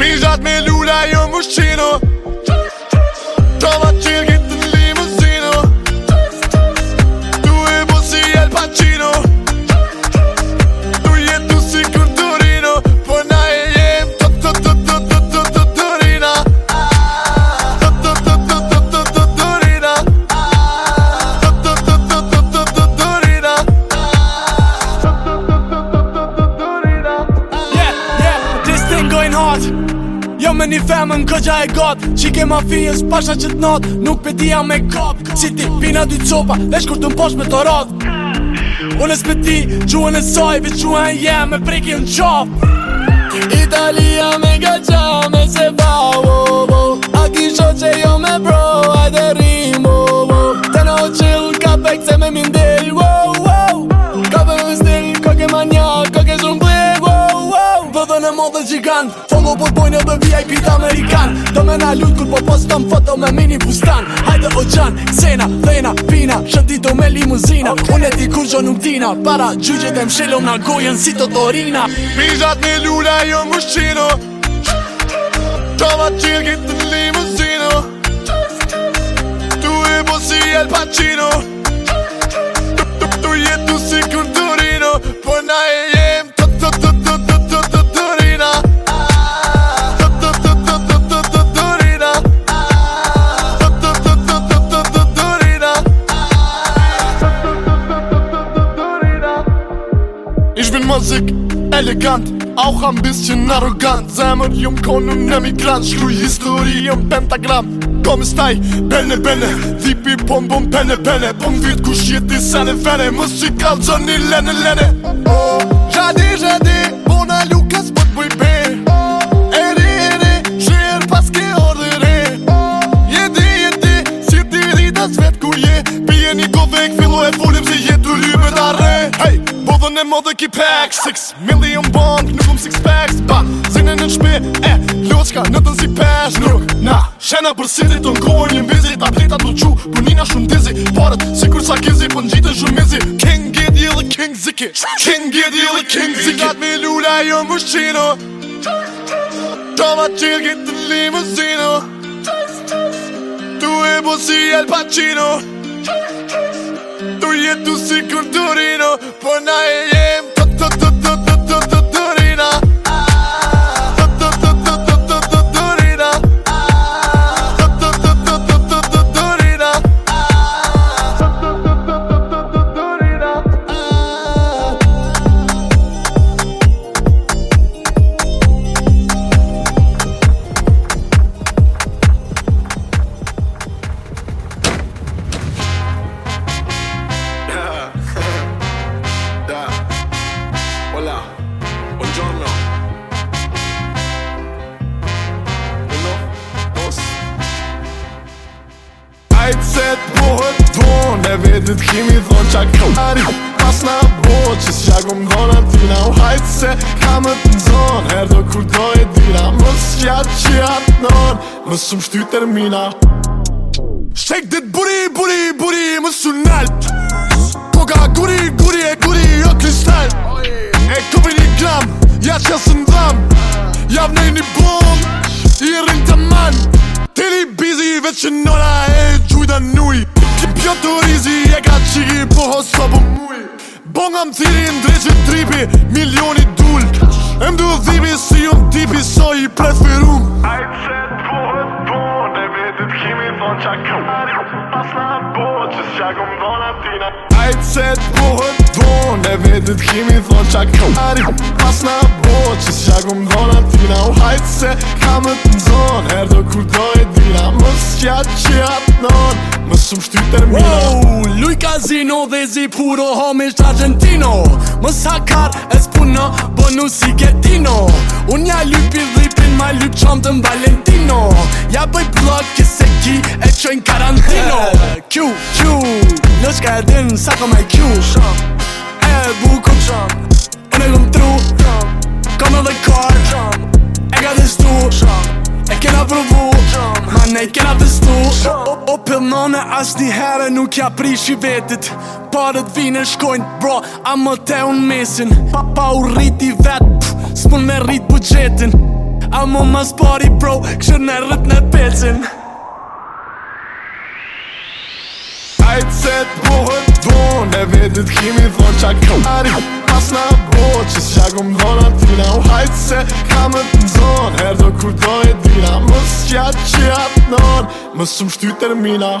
Mijat me lula jo mëshqino shkojnë haq Jo me një femë në këgja e gotë Qik e mafijës pasha që të notë Nuk pe dija me kopë Si ti pina dy copa Dhe kur të mposh me të rodë Unë s'pe ti Gjuën e soj Vesh gjuën e jemë, Me priki në qopë Italia me gaqa Me se bau oh, oh, oh, A kisho që jo me bro Ajde rrë dhe gjigant Follow po t'bojnë edhe VIP t'Amerikan Do me na lut kur po postëm foto me mini bustan Hajde o gjan, cena, dhena, pina Shëtito me limuzina okay. Unë e ti kur gjo nuk tina Para gjyqet e mshelo na gojen si të torina Mizat me lula jo më shqino Qova qirkit në limuzino Tu e bo si El Pacino Pacino sik elegant Auch ein bisschen arrogant Zemër jëm konë në migrant Shkruj histori pentagram Kom staj, bene bene Dhipi pom po bom pene pene Pom vit kush jeti sene fene Mos që kalë gjoni lene lene oh. në modë ki pack Six million bond, nuk um six packs Ba, zinë në në shpe, e, loqka në të nësi pesh Nuk, na, shena për city të në kohën një mbizi Ta plita të qu, për njëna shumë dizi Parët, si kur sa kizi, për po në gjitën shumë mizi King Gedi you the king ziki King Gedi you the king ziki Vigat me lula jo më shqino Toma qil get të limu zino Tu e bo si el pacino Tu jetu si kërdurino vetit kimi thon qa kari Pas na që qa gëm dhona tina u hajtë se Ka më të zonë, kur do e dina Më shqia që atë nonë, më shumë shty termina Shek dit buri, buri, buri, më shumë nalt Koka ka guri, guri, e guri, jo kristal E kubi një gram, ja që së në dham Ja vë një bom, i rinë të man Tili bizi veç që nona e gjujda nuj Këpjot të rizi e ka qiki po hosopu Bën nga më tiri në drejt tripi Milioni dull E mdu dhimi si unë tipi so i preferum Hajt se të bohët bohën E vetit kimi thon qa këmari Pas na bo, që s'ja kumdo në tina Hajt se të bohët E vetët kimi thonë qa këmari Pas nga bohët që s'ja kumdo në tina Hajt se kamë të nzonë Herdo kutoj dina Më s'ja që atë nonë Më shumë shtyt termino wow, Luj Kazino dhe zi puro homisht Argentino Më sakar e s'puno, bo si Gettino Unë ja lupi dhipin, ma lupi qom të mbalentino Ja bëj blok, kise ki e qojnë karantino Q, Q, lo e din, sako me Q pëll nëne asni herë nuk ja prishi vetit Parët vinë vine shkojnë bro, a më te unë mesin Pa pa u rriti vetë, s'pun me rritë bugjetin A më mas pari bro, kështë në rrët në pecin Ajtë se të bohët dhonë, e vetit kimi dhonë qa këmari Pas në bohë, që s'ja gëmë dhonë atina U hajtë se kamët në zonë, erdo kur dojë dina Mësë qatë qatë nërë Mësë më shty termina